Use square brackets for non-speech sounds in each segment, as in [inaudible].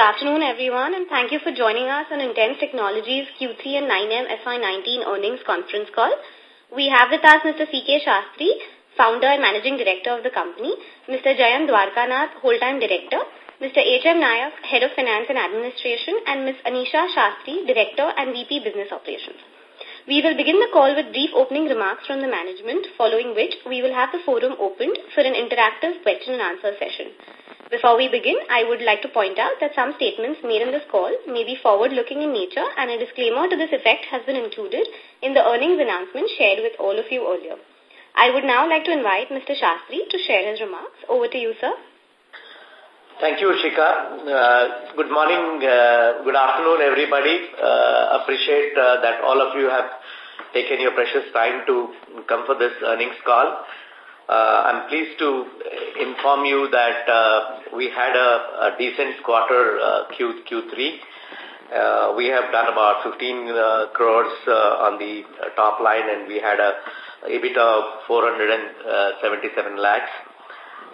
afternoon, everyone, and thank you for joining us on Intense Technologies Q3 and 9M FY19 earnings conference call. We have with us Mr. C.K. Shastri, founder and managing director of the company, Mr. Jayant Dwarkanath, whole-time director, Mr. H.M. Nayak, head of finance and administration, and Ms. Anisha Shastri, director and VP business operations. We will begin the call with brief opening remarks from the management, following which we will have the forum opened for an interactive question and answer session. Before we begin, I would like to point out that some statements made in this call may be forward-looking in nature and a disclaimer to this effect has been included in the earnings announcement shared with all of you earlier. I would now like to invite Mr. Shastri to share his remarks. Over to you, sir. Thank you, Shika. Uh, good morning, uh, good afternoon, everybody. Uh, appreciate uh, that all of you have taken your precious time to come for this earnings call. Uh, I'm pleased to inform you that uh, we had a, a decent quarter uh, Q, Q3. Uh, we have done about 15 uh, crores on the top line and we had a EBITDA of 477 lakhs.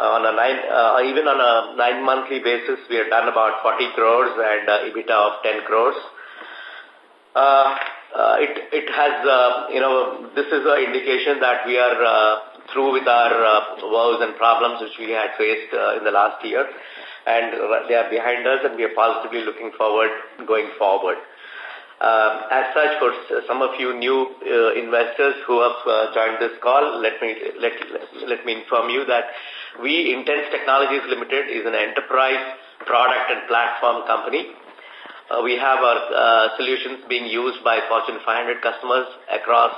On a nine, even on a nine monthly basis, we have done about 40 crores and EBITDA of 10 crores. Uh, it, it has, uh, you know, this is an indication that we are uh, through with our uh, woes and problems which we had faced uh, in the last year. And they are behind us and we are positively looking forward going forward. Uh, as such, for some of you new uh, investors who have uh, joined this call, let me let, let me inform you that we, Intense Technologies Limited, is an enterprise product and platform company. Uh, we have our uh, solutions being used by Fortune 500 customers across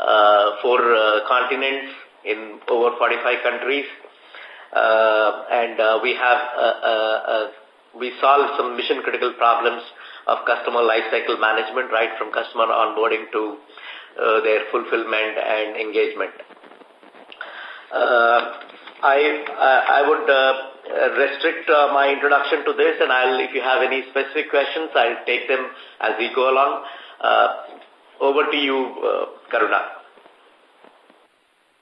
uh, four uh, continents in over 45 countries. Uh, and uh, we have uh, uh, uh, we solve some mission critical problems of customer lifecycle management right from customer onboarding to uh, their fulfillment and engagement. I I would restrict my introduction to this and I'll if you have any specific questions I'll take them as we go along. Uh, over to you, uh, Karuna.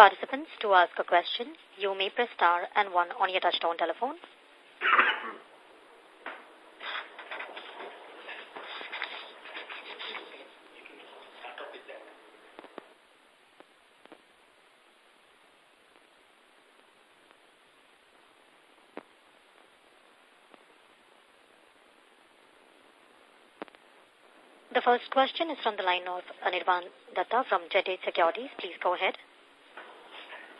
Participants, to ask a question, you may press star and one on your touchtone telephone. The first question is from the line of Anirban Datta from Jet Securities. Please go ahead.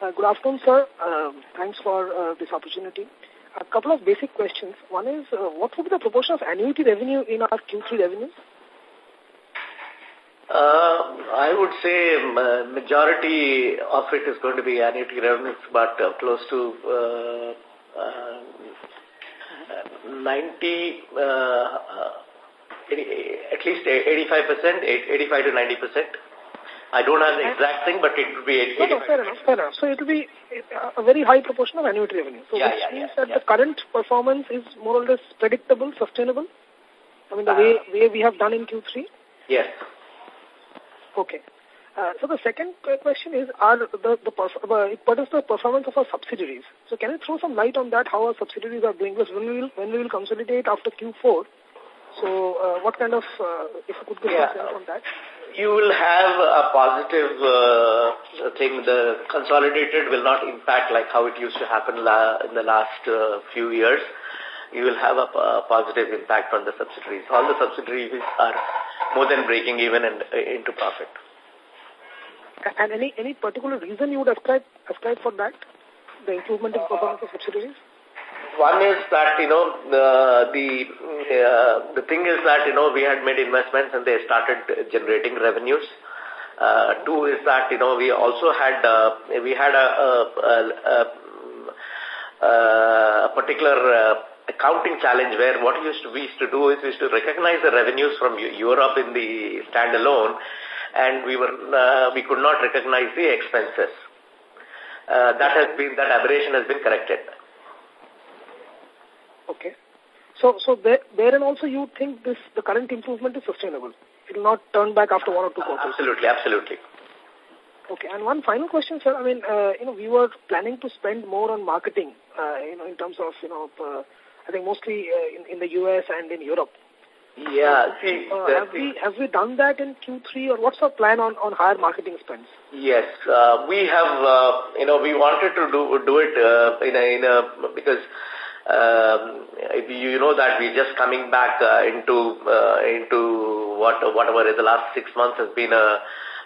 Uh, good afternoon, sir. Uh, thanks for uh, this opportunity. A couple of basic questions. One is, uh, what would be the proportion of annuity revenue in our Q3 revenues? Uh, I would say um, majority of it is going to be annuity revenues, but uh, close to uh, uh, 90, uh, uh, at least 85%, 85 to 90 percent. I don't have the exact thing, but it would be 85 no, no, fair enough, fair enough. So it will be a very high proportion of annuity revenue. So yeah, which yeah, means yeah, that yeah. the current performance is more or less predictable, sustainable? I mean, the way, Uh, way we have done in Q3? Yes. Okay. Uh, so the second question is, are the, the uh, what is the performance of our subsidiaries? So can you throw some light on that, how our subsidiaries are doing? Because when we will, when we will consolidate after Q4, so uh, what kind of, uh, if you could give Yeah. on that? You will have a positive uh, thing. The consolidated will not impact like how it used to happen in the last uh, few years. You will have a, a positive impact on the subsidiaries. All the subsidiaries are more than breaking even and uh, into profit. And any any particular reason you would ascribe ascribe for that? The improvement in performance of subsidiaries? One is that, you know, uh, the uh, the thing is that, you know, we had made investments and they started generating revenues. Uh, two is that, you know, we also had, uh, we had a, a, a, a particular uh, accounting challenge where what used to, we used to do is we used to recognize the revenues from Europe in the standalone and we were, uh, we could not recognize the expenses. Uh, that has been, that aberration has been corrected. Okay. So, so there, therein also you think this, the current improvement is sustainable? It will not turn back after one or two quarters? Absolutely, absolutely. Okay, and one final question, sir. I mean, uh, you know, we were planning to spend more on marketing, uh, you know, in terms of, you know, uh, I think mostly uh, in, in the U.S. and in Europe. Yeah, see, uh, have we have we done that in Q3, or what's our plan on on higher marketing spends? Yes, uh, we have. Uh, you know, we wanted to do do it uh, in a in a because um, you know that we're just coming back uh, into uh, into what whatever the last six months has been a,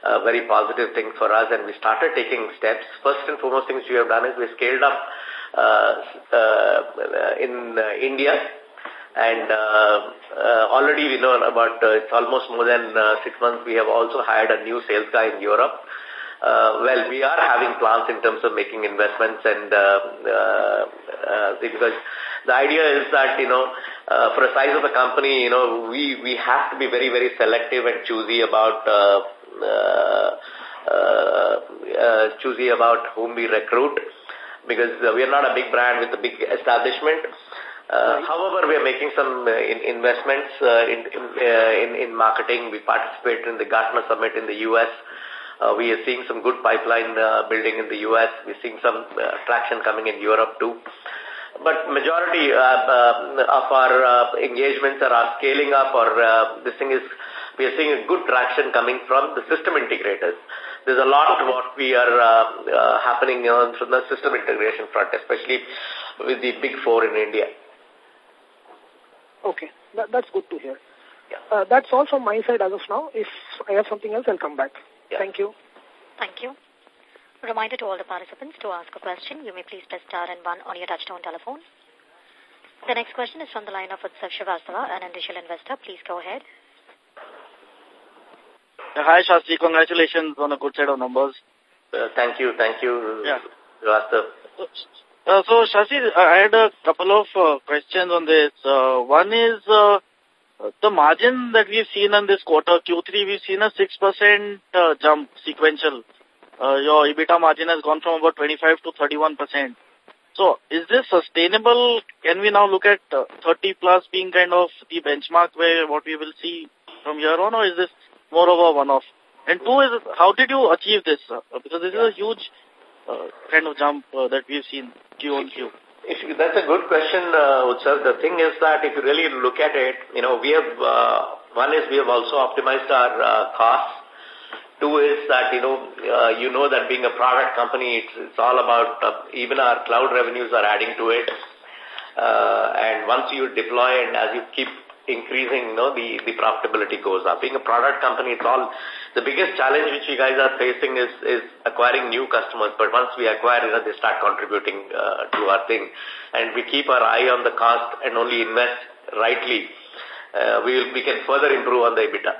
a very positive thing for us, and we started taking steps. First and foremost things we have done is we scaled up uh, uh, in uh, India and uh, uh, already we know about, uh, it's almost more than uh, six months, we have also hired a new sales guy in Europe. Uh, well, we are having plans in terms of making investments and uh, uh, uh, because the idea is that, you know, uh, for a size of a company, you know, we, we have to be very, very selective and choosy about uh, uh, uh, uh, choosy about whom we recruit because uh, we are not a big brand with a big establishment. Uh, however, we are making some uh, in investments uh, in in, uh, in, in marketing. We participated in the Gartner Summit in the U.S. Uh, we are seeing some good pipeline uh, building in the U.S. We're seeing some uh, traction coming in Europe too. But majority uh, uh, of our uh, engagements are, are scaling up or uh, this thing is, we are seeing a good traction coming from the system integrators. There's a lot of what we are uh, uh, happening on from the system integration front, especially with the big four in India. Okay, that, that's good to hear. Uh, that's all from my side as of now. If I have something else, I'll come back. Yeah. Thank you. Thank you. Reminder to all the participants to ask a question. You may please press star and one on your touchtone telephone. The next question is from the line of Utsav Srivastava, an initial investor. Please go ahead. Hi, Shastri. Congratulations on a good set of numbers. Uh, thank you. Thank you, yeah. Srivastav. Uh, so, Shashi, I had a couple of uh, questions on this. Uh, one is uh, the margin that we've seen in this quarter, Q3, we've seen a 6% uh, jump sequential. Uh, your EBITDA margin has gone from about 25 to 31%. So, is this sustainable? Can we now look at uh, 30 plus being kind of the benchmark where what we will see from here on, or is this more of a one-off? And two is, how did you achieve this? Uh, because this is a huge uh, kind of jump uh, that we've seen Q on Q? If that's a good question, uh, Utsav. The thing is that if you really look at it, you know, we have, uh, one is we have also optimized our uh, costs. Two is that, you know, uh, you know that being a product company, it's, it's all about, uh, even our cloud revenues are adding to it. Uh, and once you deploy and as you keep increasing, you know, the, the profitability goes up. Being a product company, it's all, the biggest challenge which you guys are facing is, is acquiring new customers. But once we acquire, you know, they start contributing uh, to our thing. And we keep our eye on the cost and only invest rightly. Uh, we, will, we can further improve on the EBITDA.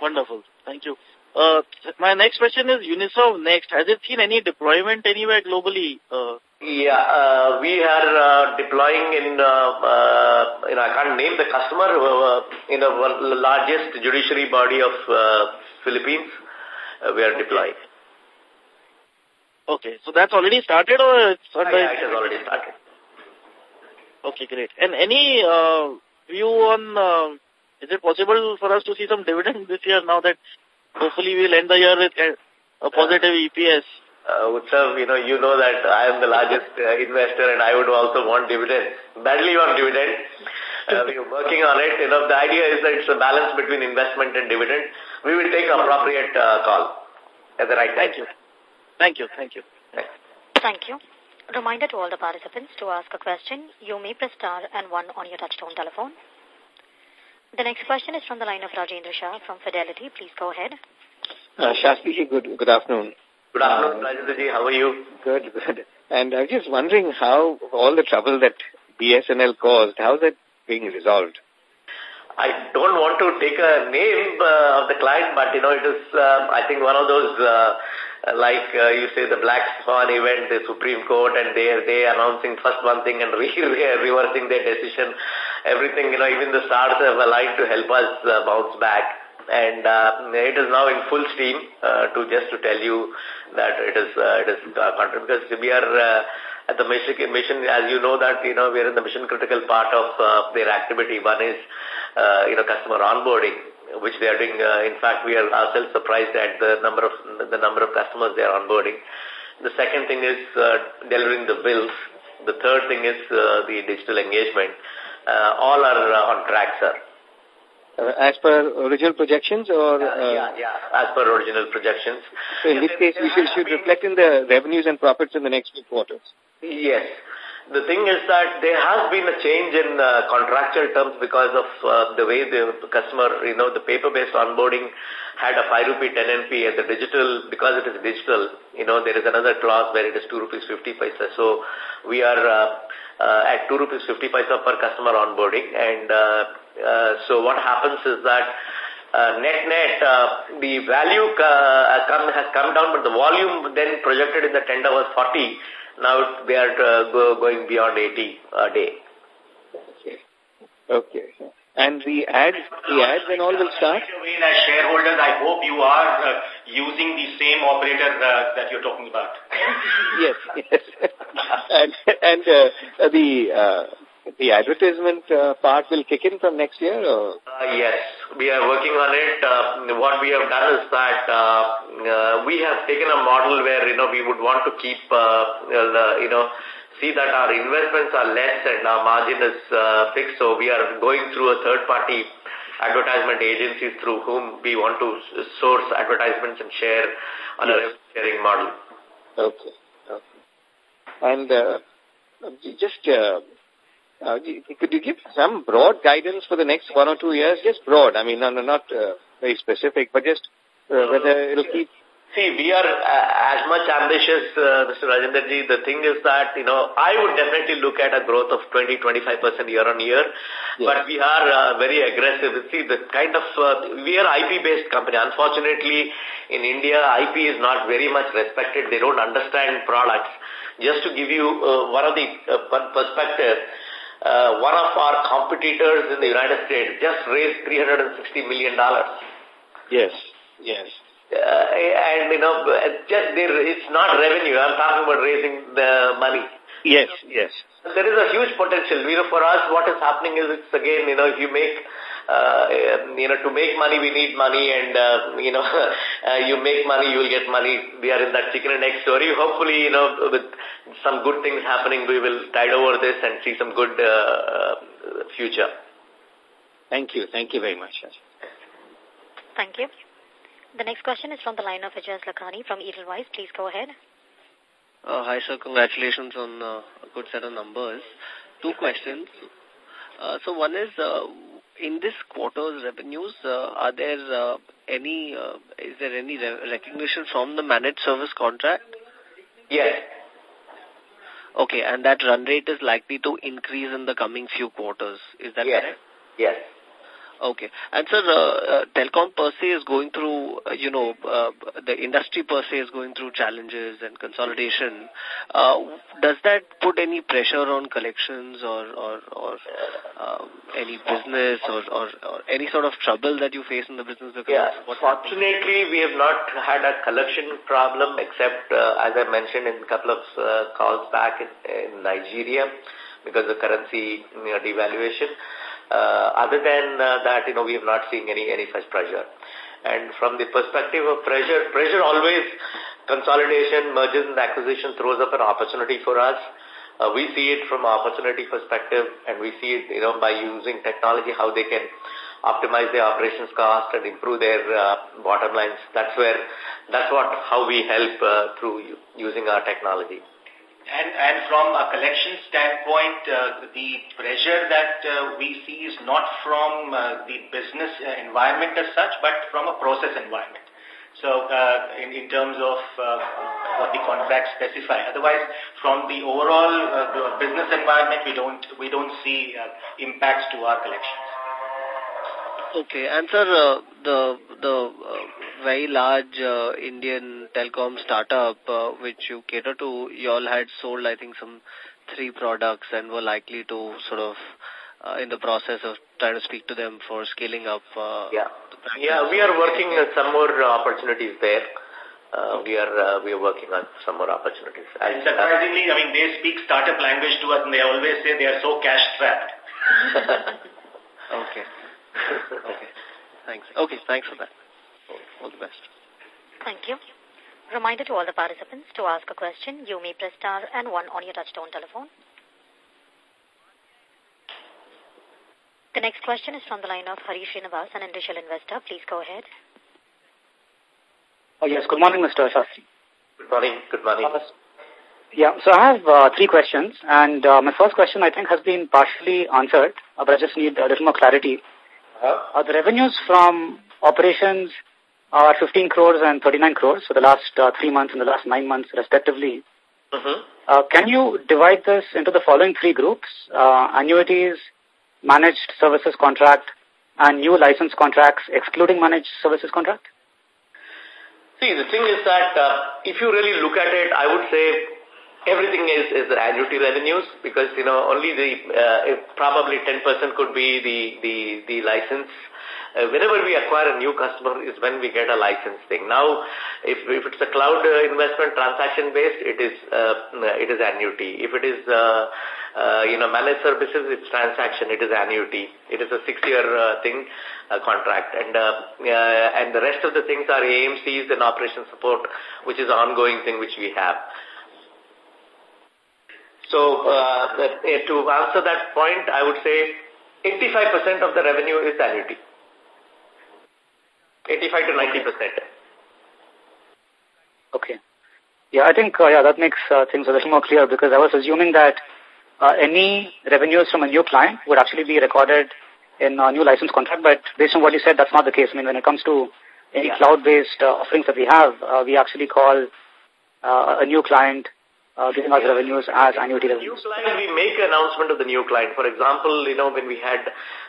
Wonderful. Thank you. Uh, my next question is Uniserve Next. Has it seen any deployment anywhere globally? Uh, yeah, uh, we are uh, deploying in, uh, uh, you know, I can't name the customer, uh, in the largest judiciary body of uh, Philippines. Uh, we are deploying. Okay, so that's already started or it's under... Yeah, it has already started. Okay, great. And any uh, view on, uh, is it possible for us to see some dividend this year now that hopefully we'll end the year with a positive EPS? Uh, Utsav, you know, you know that I am the largest uh, investor and I would also want dividend. Badly want dividend. Uh, we are working on it. You know, the idea is that it's a balance between investment and dividend. We will take appropriate uh, call at the right time. Thank you. Thank you. Thank you. Thank you. Reminder to all the participants to ask a question. You may press star and one on your touchtone telephone. The next question is from the line of Rajendra Shah from Fidelity. Please go ahead. Uh, Shastri, good, good afternoon. Good afternoon, uh, Rajendra How are you? Good, good. And I was just wondering how all the trouble that BSNL caused, how is that being resolved? I don't want to take a name uh, of the client, but, you know, it is, uh, I think, one of those, uh, like uh, you say, the Black Swan event, the Supreme Court, and they are they announcing first one thing and [laughs] re reversing their decision. Everything, you know, even the stars have aligned to help us uh, bounce back. And uh, it is now in full steam uh, to just to tell you that it is, uh, it is uh, because we are uh, at the mission, mission, as you know that, you know, we are in the mission critical part of uh, their activity. One is, uh, you know, customer onboarding, which they are doing. Uh, in fact, we are ourselves surprised at the number of, the number of customers they are onboarding. The second thing is uh, delivering the bills. The third thing is uh, the digital engagement. Uh, all are uh, on track, sir. Uh, as per original projections or? Uh, yeah, yeah, as per original projections. So in this case, we should, should reflect in the revenues and profits in the next few quarters. Yes. The thing is that there has been a change in uh, contractual terms because of uh, the way the customer, you know, the paper-based onboarding had a 5 rupee 10 NP and the digital, because it is digital, you know, there is another clause where it is 2 rupees 50 paisa. So we are uh, uh, at 2 rupees 50 paisa per customer onboarding and so what happens is that uh, net net uh, the value uh, come, has come down but the volume then projected in the tender was 40 now they are uh, go, going beyond 80 a day. Okay. Okay. And the ads the ads and all will start? As shareholders i hope you are uh, using the same operator uh, that you're talking about. [laughs] Yes yes. [laughs] And and uh, the uh, the advertisement uh, part will kick in from next year? Or? Uh, yes, we are working on it. Uh, what we have done is that uh, uh, we have taken a model where, you know, we would want to keep, uh, you know, see that our investments are less and our margin is uh, fixed. So we are going through a third-party advertisement agencies through whom we want to source advertisements and share on yes. a sharing model. Okay. okay. And uh, just uh, uh, could you give some broad guidance for the next one or two years? Just broad. I mean, no, no, not uh, very specific, but just uh, whether it'll keep... See, we are uh, as much ambitious, uh, Mr. Rajendraji. The thing is that, you know, I would definitely look at a growth of 20-25% year on year. Yes. But we are uh, very aggressive. See, the kind of, uh, we are IP-based company. Unfortunately, in India, IP is not very much respected. They don't understand products. Just to give you uh, one of the uh, perspective, uh, one of our competitors in the United States just raised $360 million. Yes, yes. Uh, and, you know, just there, it's not revenue. I'm talking about raising the money. Yes, yes. There is a huge potential. You know, for us, what is happening is it's again, you know, if you make uh, you know, to make money, we need money, and, uh, you know, [laughs] uh, you make money, you will get money. We are in that chicken and egg story. Hopefully, you know, with some good things happening, we will tide over this and see some good uh, uh, future. Thank you. Thank you very much. Thank you. The next question is from the line of Ajaz Lakhani from Edelweiss. Please go ahead. Uh, hi, sir. Congratulations on uh, a good set of numbers. Two questions. Uh, so one is, uh, in this quarter's revenues, uh, are there uh, any, uh, is there any re recognition from the managed service contract? Yes. Okay, and that run rate is likely to increase in the coming few quarters. Is that yes. correct? Yes. Okay. And sir, uh, uh, telecom per se is going through, uh, you know, uh, the industry per se is going through challenges and consolidation. Uh, does that put any pressure on collections or, or, or um, any business or, or, or any sort of trouble that you face in the business? Because yeah, fortunately we have not had a collection problem except, as I mentioned in a couple of calls back in, in Nigeria because of currency you know, devaluation. Uh, other than uh, that, you know, we have not seen any, any such pressure. And from the perspective of pressure, pressure always, consolidation, mergers and acquisition throws up an opportunity for us. Uh, we see it from opportunity perspective and we see it, you know, by using technology, how they can optimize their operations cost and improve their uh, bottom lines. That's where, that's what, how we help uh, through using our technology. And, and from a collection standpoint, uh, the pressure that uh, we see is not from uh, the business uh, environment as such, but from a process environment. So, uh, in, in terms of uh, what the contracts specify. Otherwise, from the overall business environment, we don't we don't see impacts to our collections. Okay. And sir, uh, the the uh, very large uh, Indian telecom startup uh, which you cater to, you all had sold, I think, some three products and were likely to sort of uh, in the process of trying to speak to them for scaling up. Uh, yeah, yeah, we are working on some more opportunities there. Uh, we are uh, we are working on some more opportunities. And surprisingly, I mean, they speak startup language to us, and they always say they are so cash strapped. [laughs] [laughs] okay. Okay. Thanks. Okay. Thanks for that. All the best. Thank you. Reminder to all the participants to ask a question. You may press star and one on your touchtone telephone. The next question is from the line of Hari Srinivas, an individual investor. Please go ahead. Oh, yes. Good morning, Mr. Shastri. Good morning. Good morning. Uh, yeah, so I have uh, three questions, and uh, my first question I think has been partially answered, uh, but I just need a little more clarity. Uh, the revenues from operations are 15 crores and 39 crores for the last uh, three months and the last nine months respectively. -huh. uh, can you divide this into the following three groups? Uh, annuities, managed services contract, and new license contracts excluding managed services contract? See, the thing is that uh, if you really look at it, I would say everything is, is the annuity revenues because, you know, only the, uh, probably 10% could be the, the, the license. Uh, whenever we acquire a new customer is when we get a license thing. Now, if, if it's a cloud uh, investment transaction based, it is, uh, it is annuity. If it is, uh, uh, you know, managed services, it's transaction, it is annuity. It is a six-year uh, thing, uh, contract. And, uh, uh, and the rest of the things are AMCs and operation support, which is ongoing thing which we have. So uh, to answer that point, I would say 85% of the revenue is annuity. 85 to 90 percent. Okay. Yeah, I think uh, yeah that makes uh, things a little more clear because I was assuming that uh, any revenues from a new client would actually be recorded in a new license contract, but based on what you said, that's not the case. I mean, when it comes to any yeah. cloud-based uh, offerings that we have, uh, we actually call uh, a new client uh, us revenues as annuity revenues. New client, we make an announcement of the new client. For example, you know, when we had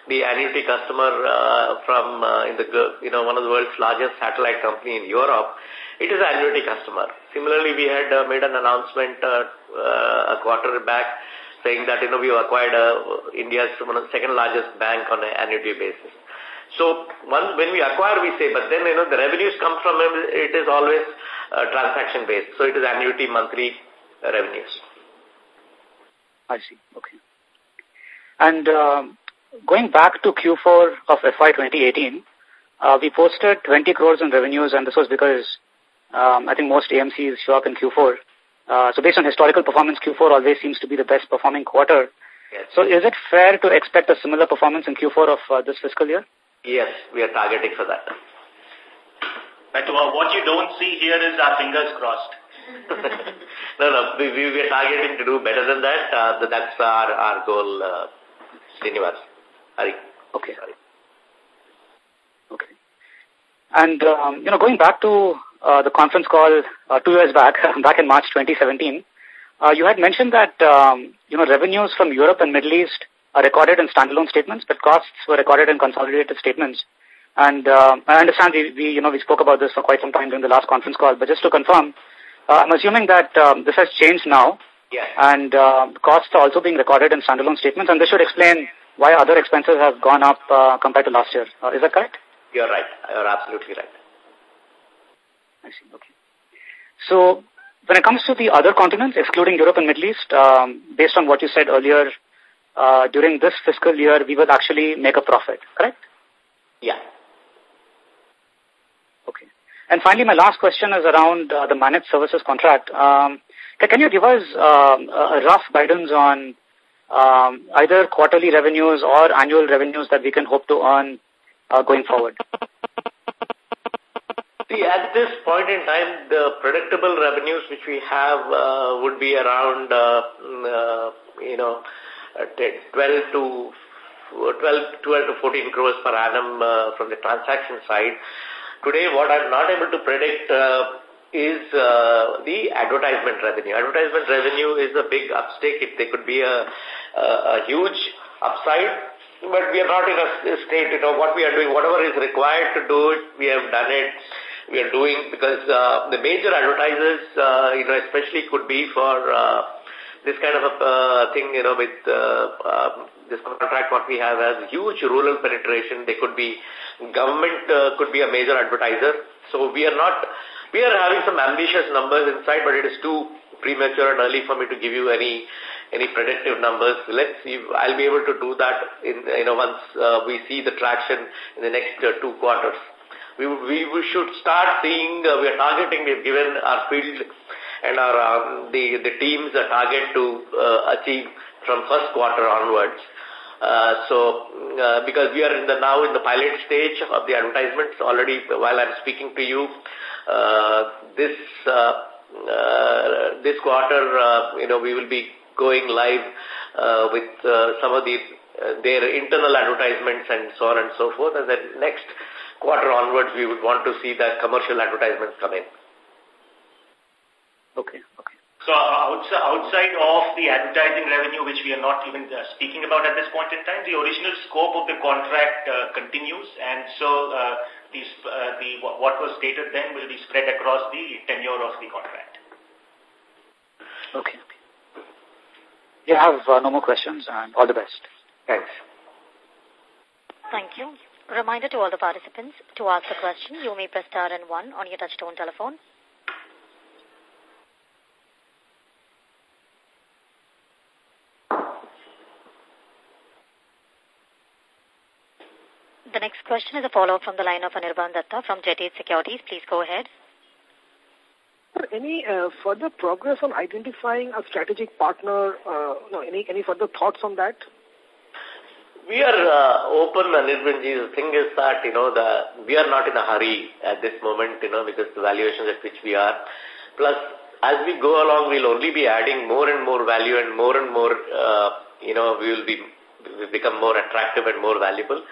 the annuity customer uh, from uh, in the you know one of the world's largest satellite company in Europe, it is an annuity customer. Similarly, we had uh, made an announcement uh, uh, a quarter back saying that you know we acquired uh, India's second largest bank on an annuity basis. So once when we acquire, we say, but then you know the revenues come from it is always uh, transaction based. So it is annuity monthly revenues. I see. Okay. And um, going back to Q4 of FY 2018, uh, we posted 20 crores in revenues, and this was because um, I think most AMCs show up in Q4. Uh, so based on historical performance, Q4 always seems to be the best performing quarter. Yes. So is it fair to expect a similar performance in Q4 of uh, this fiscal year? Yes, we are targeting for that. But uh, what you don't see here is our fingers crossed. [laughs] no, no, we, we are targeting to do better than that. Uh, that's our, our goal, uh, Srinivas. Hari. Okay. Sorry. Okay. And, um, you know, going back to uh, the conference call uh, two years back, [laughs] back in March 2017, uh, you had mentioned that, um, you know, revenues from Europe and Middle East are recorded in standalone statements, but costs were recorded in consolidated statements. And uh, I understand we, we, you know, we spoke about this for quite some time during the last conference call, but just to confirm, uh, I'm assuming that um, this has changed now. Yes. And uh, costs are also being recorded in standalone statements, and this should explain why other expenses have gone up uh, compared to last year. Uh, is that correct? You're right. You're absolutely right. I see. Okay. So, when it comes to the other continents, excluding Europe and Middle East, um, based on what you said earlier, uh, during this fiscal year, we will actually make a profit, correct? Yeah. And finally, my last question is around uh, the managed services contract. Um, can you give us uh, a rough guidance on um, either quarterly revenues or annual revenues that we can hope to earn uh, going forward? See, at this point in time, the predictable revenues which we have uh, would be around, uh, mm, uh, you know, uh, 12 to 12, 12 to 14 crores per annum uh, from the transaction side. Today, what I'm not able to predict uh, is uh, the advertisement revenue. Advertisement revenue is a big upstake. It, there could be a, a, a huge upside but we are not in a state, you know, what we are doing, whatever is required to do it, we have done it, we are doing, because uh, the major advertisers, uh, you know, especially could be for uh, this kind of a uh, thing, you know, with uh, uh, this contract what we have has huge rural penetration. They could be, government uh, could be a major advertiser. So we are not, we are having some ambitious numbers inside, but it is too premature and early for me to give you any any predictive numbers. Let's see. I'll be able to do that in you know once uh, we see the traction in the next uh, two quarters. We, we we should start seeing. We are targeting. We've given our field and our um, the the teams a target to achieve from first quarter onwards. Uh, so, uh, because we are in the now in the pilot stage of the advertisements already while I'm speaking to you, uh, this uh, uh, this quarter, uh, you know, we will be going live with some of the uh, their internal advertisements and so on and so forth. And then next quarter onwards, we would want to see the commercial advertisements come in. Okay, okay. So outside, outside of the advertising revenue, which we are not even uh, speaking about at this point in time, the original scope of the contract uh, continues, and so uh, these, uh, the what was stated then will be spread across the tenure of the contract. Okay. You have uh, no more questions, and all the best. Thanks. Thank you. Reminder to all the participants, to ask a question, you may press star and one on your touchtone telephone. The next question is a follow-up from the line of Anirban Datta from Jet Securities. Please go ahead. Any uh, further progress on identifying a strategic partner? Uh, no, any any further thoughts on that? We are uh, open, Anirbanji. The thing is that, you know, the we are not in a hurry at this moment, you know, because the valuations at which we are. Plus, as we go along, we'll only be adding more and more value and more and more, uh, you know, we will be become more attractive and more valuable.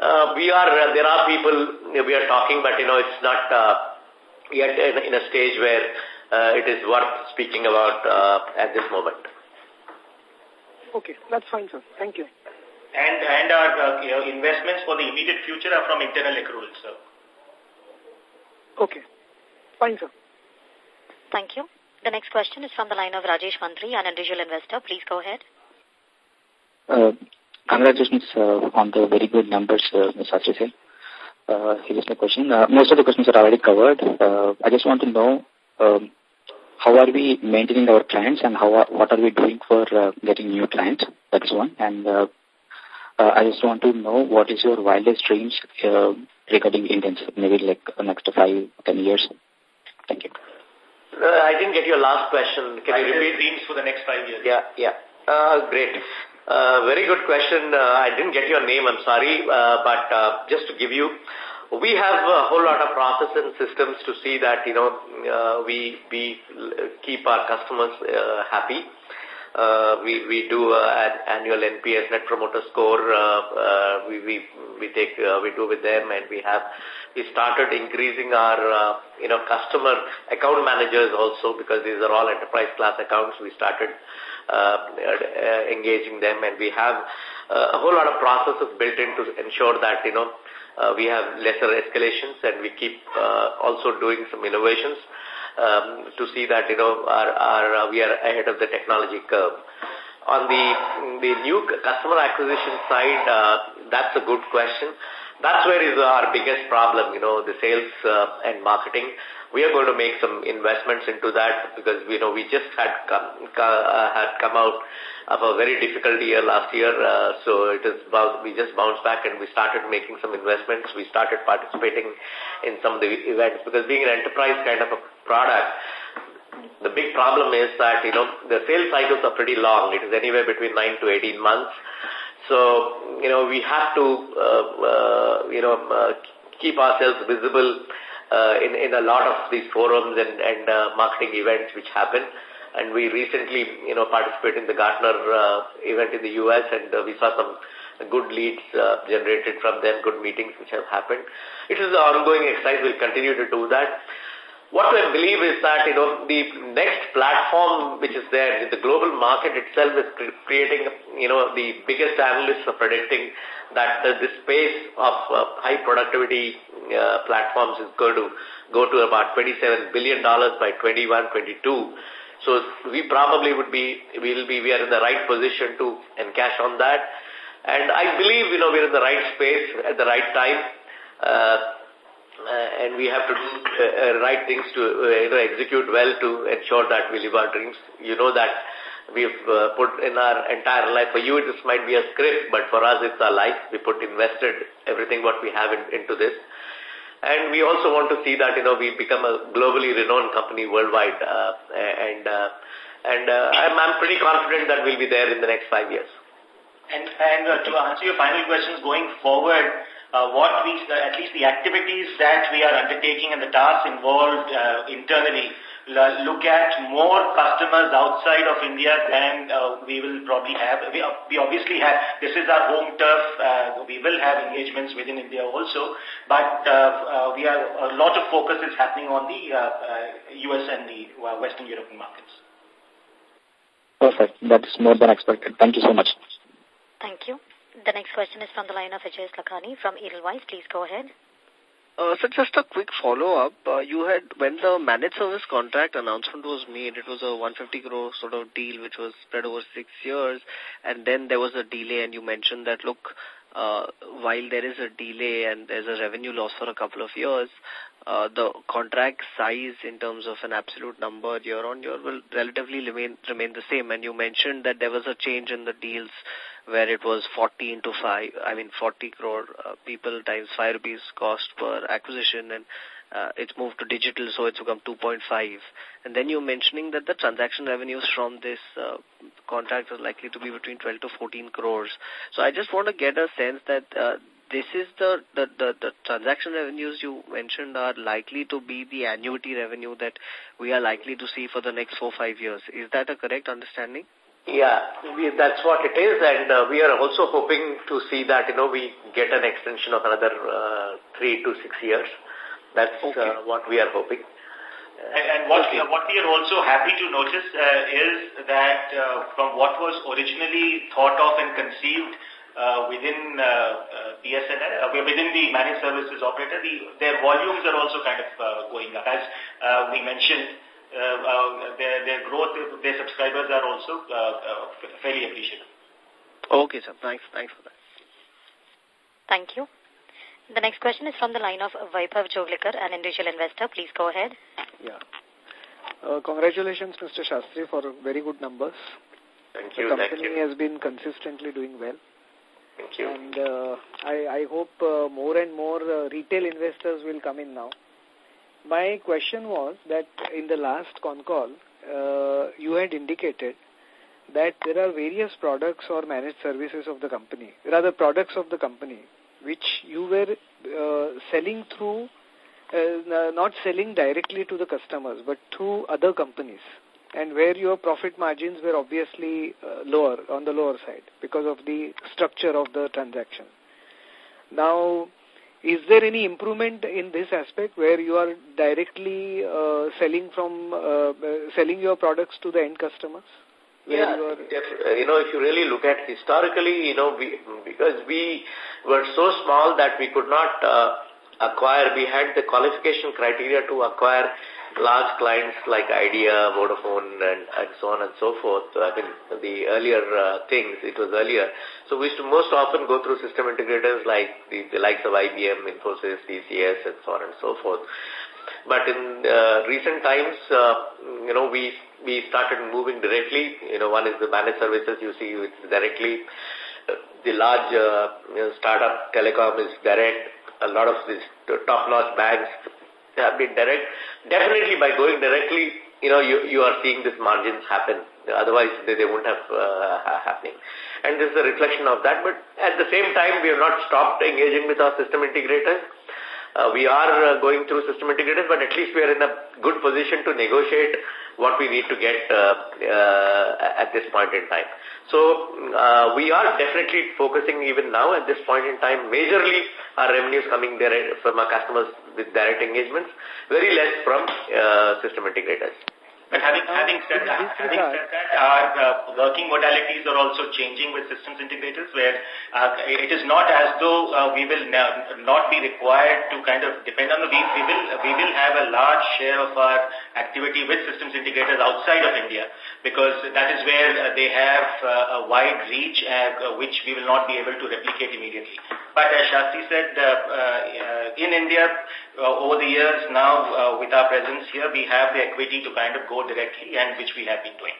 Uh, we are, uh, there are people we are talking, but, you know, it's not uh, yet in, in a stage where uh, it is worth speaking about uh, at this moment. Okay, that's fine, sir. Thank you. And, and our uh, you know, investments for the immediate future are from internal accruals, sir. Okay, fine, sir. Thank you. The next question is from the line of Rajesh Mantri, an individual investor. Please go ahead. Uh, Congratulations uh, on the very good numbers, uh, Ms. Uh, here's my question. Uh, most of the questions are already covered. Uh, I just want to know um, how are we maintaining our clients and how are, what are we doing for uh, getting new clients? That's one. And uh, uh, I just want to know what is your wildest dreams uh, regarding Indians, maybe like next five, ten years. Thank you. Uh, I didn't get your last question. Can you repeat? dreams for the next five years. Yeah, yeah. Uh, great. Uh, very good question. Uh, I didn't get your name, I'm sorry, uh, but uh, just to give you, we have a whole lot of process and systems to see that, you know, uh, we, we keep our customers uh, happy. Uh, we, we do uh, an annual NPS Net Promoter Score. Uh, uh, we, we, we take, uh, we do with them and we have, we started increasing our, uh, you know, customer account managers also because these are all enterprise class accounts. We started engaging them and we have uh, a whole lot of processes built in to ensure that, you know, uh, we have lesser escalations and we keep uh, also doing some innovations um, to see that, you know, our, our, uh, we are ahead of the technology curve. On the, the new customer acquisition side, uh, that's a good question. That's where is our biggest problem, you know, the sales uh, and marketing. We are going to make some investments into that because you know we just had come uh, had come out of a very difficult year last year uh, so it is about we just bounced back and we started making some investments. We started participating in some of the events because being an enterprise kind of a product the big problem is that you know the sales cycles are pretty long. It is anywhere between 9 to 18 months so you know we have to uh, uh, you know uh, keep ourselves visible in, in a lot of these forums and, and marketing events which happen. And we recently, you know, participated in the Gartner uh, event in the U.S. and uh, we saw some good leads uh, generated from them, good meetings which have happened. It is an ongoing exercise. We'll continue to do that. What I believe is that, you know, the next platform which is there, the global market itself is creating, you know, the biggest analysts are predicting that the, the space of uh, high productivity uh, platforms is going to go to about $27 billion by 21, 22. So we probably would be, we'll be, we are in the right position to encash on that. And I believe, you know, we're in the right space at the right time. Uh, uh, and we have to do uh, uh, right things to uh, execute well to ensure that we live our dreams. You know that we've uh, put in our entire life. For you, this might be a script, but for us, it's our life. We put invested everything what we have in, into this. And we also want to see that, you know, we become a globally renowned company worldwide. Uh, and uh, and uh, I'm, I'm pretty confident that we'll be there in the next five years. And, and uh, to answer your final questions going forward, uh, what we, uh, at least the activities that we are undertaking and the tasks involved uh, internally look at more customers outside of India than uh, we will probably have. We, uh, we obviously have, this is our home turf, uh, we will have engagements within India also, but uh, uh, we are, a lot of focus is happening on the uh, US and the Western European markets. Perfect. That's more than expected. Thank you so much. Thank you. The next question is from the line of Ajay Lakhani from Edelweiss. Please go ahead. Uh, so just a quick follow-up. Uh, you had, when the managed service contract announcement was made, it was a 150 crore sort of deal which was spread over six years, and then there was a delay, and you mentioned that, look, uh, while there is a delay and there's a revenue loss for a couple of years, uh, the contract size in terms of an absolute number year on year will relatively remain, remain the same. And you mentioned that there was a change in the deals where it was 40 into 5, I mean 40 crore uh, people times 5 rupees cost per acquisition and uh, it's moved to digital so it's become 2.5 and then you're mentioning that the transaction revenues from this uh, contract are likely to be between 12 to 14 crores. So I just want to get a sense that this is the, the, the, the transaction revenues you mentioned are likely to be the annuity revenue that we are likely to see for the next four, five years. Is that a correct understanding? Yeah, we, that's what it is, and uh, we are also hoping to see that, you know, we get an extension of another uh, three to six years. That's okay. uh, what we are hoping. And, and what, okay. what we are also happy to notice uh, is that uh, from what was originally thought of and conceived uh, within uh, uh, uh, within the managed services operator, the, their volumes are also kind of uh, going up. As uh, we mentioned, their, their growth, their subscribers are also uh, uh, fairly appreciative. Okay, sir. Thanks. Thanks for that. Thank you. The next question is from the line of Vaibhav Joglekar, an individual investor. Please go ahead. Yeah. Uh, congratulations, Mr. Shastri, for very good numbers. Thank you. The company thank you. has been consistently doing well. Thank you. And uh, I, I hope uh, more and more uh, retail investors will come in now. My question was that in the last con call, uh, you had indicated that there are various products or managed services of the company, rather products of the company, which you were uh, selling through, uh, not selling directly to the customers, but through other companies, and where your profit margins were obviously lower, on the lower side, because of the structure of the transaction. Now, is there any improvement in this aspect where you are directly uh, selling from uh, selling your products to the end customers? Yeah, you, uh, you know, if you really look at historically, you know, we, because we were so small that we could not uh, acquire, we had the qualification criteria to acquire large clients like Idea, Vodafone, and, and so on and so forth. I mean, the earlier uh, things, it was earlier. So we used to most often go through system integrators like the, the likes of IBM, Infosys, TCS, and so on and so forth. But in uh, recent times, uh, you know, we we started moving directly. You know, one is the managed services you see it's directly. the large you know, startup telecom is direct. A lot of these top-notch banks have been direct. Definitely by going directly, you know, you, you are seeing these margins happen. Otherwise, they, they won't have uh, happening. And this is a reflection of that. But at the same time, we have not stopped engaging with our system integrators. Uh, we are uh, going through system integrators, but at least we are in a good position to negotiate what we need to get uh, at this point in time. So we are definitely focusing even now at this point in time, majorly our revenues coming direct from our customers with direct engagements, very less from system integrators. But having, having, said, that, having said that, our uh, working modalities are also changing with systems integrators where uh, it is not as though uh, we will not be required to kind of depend on the, we, we, will, we will have a large share of our activity with systems integrators outside of India because that is where uh, they have uh, a wide reach uh, which we will not be able to replicate immediately. But as Shastri said, in India, over the years now, with our presence here, we have the equity to kind of go directly and which we have been doing.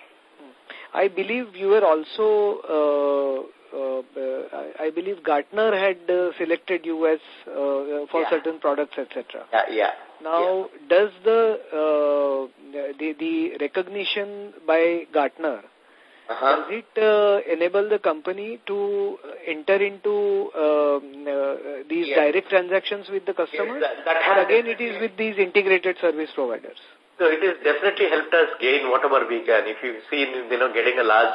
I believe you were also, uh, uh, I believe Gartner had uh, selected you as uh, for yeah. certain products, etc. Yeah, yeah. Now, yeah. does the, uh, the the recognition by Gartner uh -huh. does it uh, enable the company to enter into um, uh, these yes. direct transactions with the customers? Yes, that, that or again, it is with these integrated service providers? So it has definitely helped us gain whatever we can. If you see, you know, getting a large,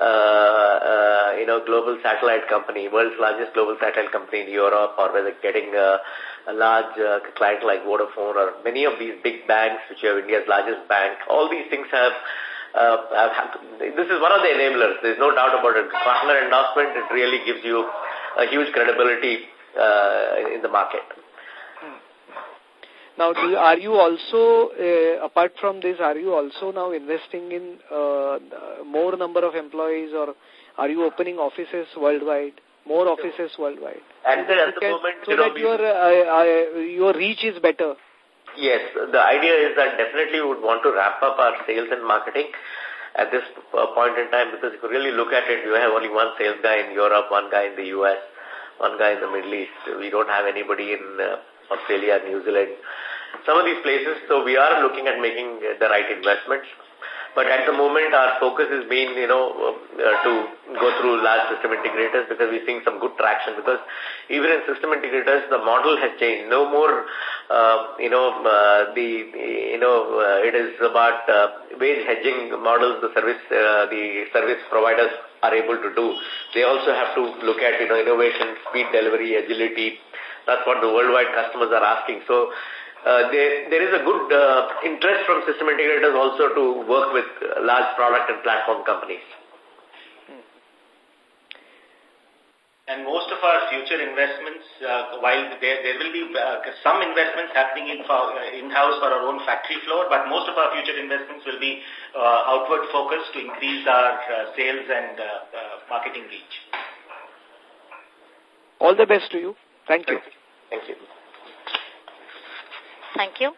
uh, uh, you know, global satellite company, world's largest global satellite company in Europe, or whether getting a, a large uh, client like Vodafone, or many of these big banks, which are India's largest bank, all these things have uh, this is one of the enablers. There's no doubt about it. Partner endorsement, it really gives you a huge credibility uh, in the market. Now, do, are you also, apart from this, are you also now investing in more number of employees or are you opening offices worldwide, more offices worldwide? And so, at the moment, so that your, uh, uh, your reach is better. Yes, the idea is that definitely we would want to wrap up our sales and marketing at this uh, point in time because if you really look at it, we have only one sales guy in Europe, one guy in the US, one guy in the Middle East. We don't have anybody in uh, Australia, New Zealand, some of these places. So we are looking at making the right investments. But at the moment, our focus has been, you know, uh, to go through large system integrators because we're seeing some good traction. Because even in system integrators, the model has changed. No more, uh, you know, uh, the, you know, uh, it is about uh, wage hedging models the service, uh, the service providers are able to do. They also have to look at, you know, innovation, speed delivery, agility. That's what the worldwide customers are asking. So, uh, there, there is a good uh, interest from system integrators also to work with large product and platform companies. And most of our future investments, uh, while there, there will be uh, some investments happening in uh, in-house for our own factory floor, but most of our future investments will be uh, outward focused to increase our uh, sales and uh, uh, marketing reach. All the best to you. Thank you. Thank you. Thank you.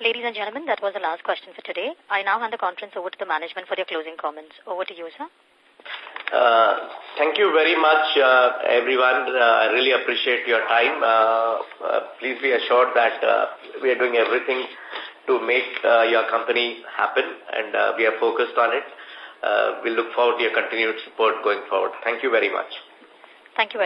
Ladies and gentlemen, that was the last question for today. I now hand the conference over to the management for their closing comments. Over to you, sir. Uh, thank you very much, uh, everyone. Uh, I really appreciate your time. Uh, uh, please be assured that uh, we are doing everything to make uh, your company happen, and uh, we are focused on it. Uh, we look forward to your continued support going forward. Thank you very much. Thank you very